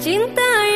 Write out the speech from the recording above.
tinta